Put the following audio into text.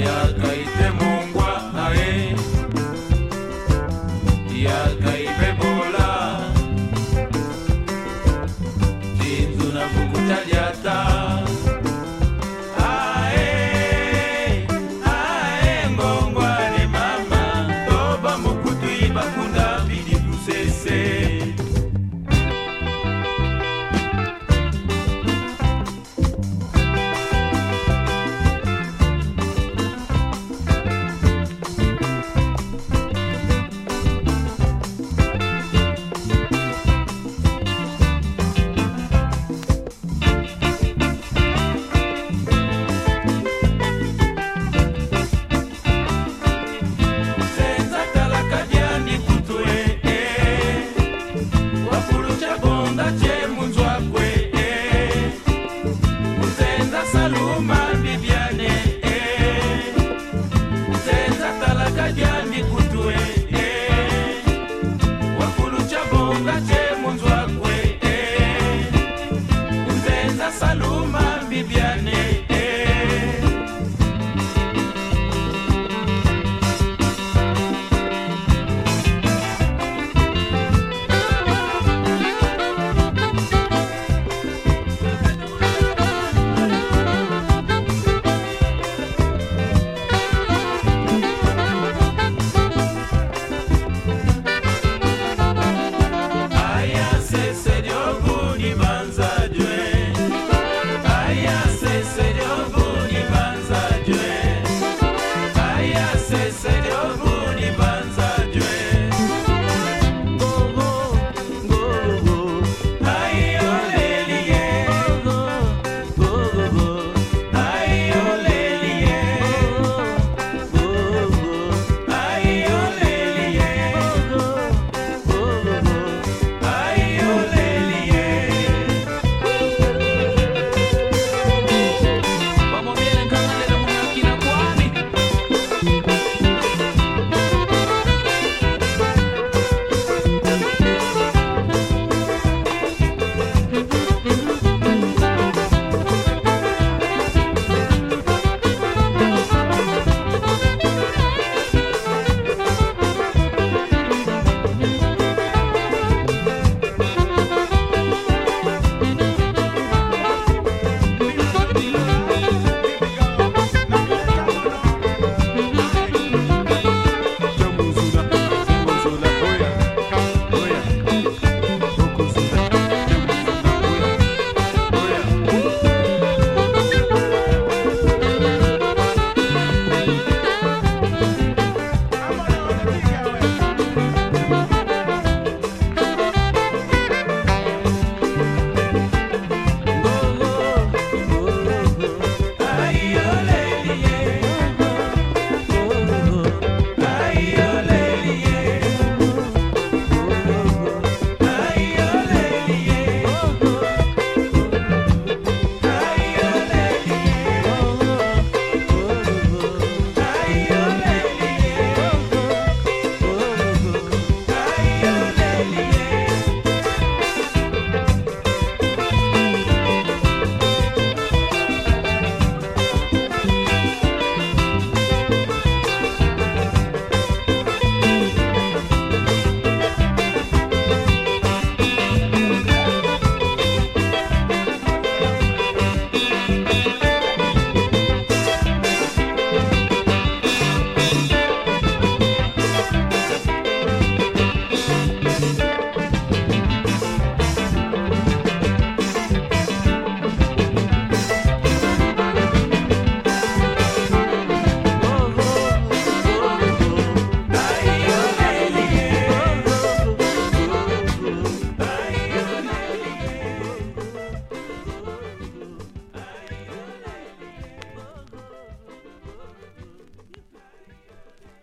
ya kaite mungwa ae.